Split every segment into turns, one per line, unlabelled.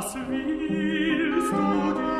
was willst du dir?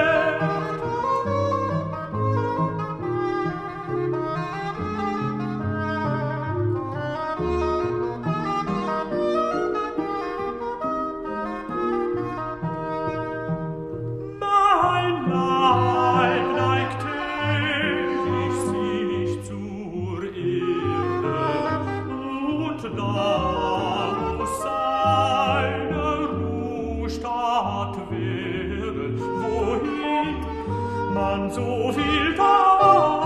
man so viel da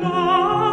Adonai.